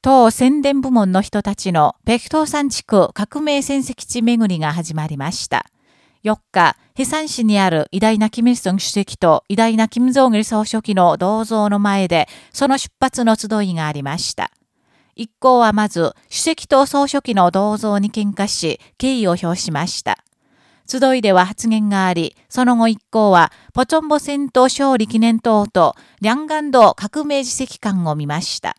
党宣伝部門の人たちの北東山地区革命戦績地巡りが始まりました。4日、ヘサン市にある偉大なキム・ルソン主席と偉大なキム・ジョン・イル総書記の銅像の前で、その出発の集いがありました。一行はまず、主席と総書記の銅像に喧嘩し、敬意を表しました。集いでは発言があり、その後一行は、ポチョンボ戦闘勝利記念塔と、リャンガンド革命自責館を見ました。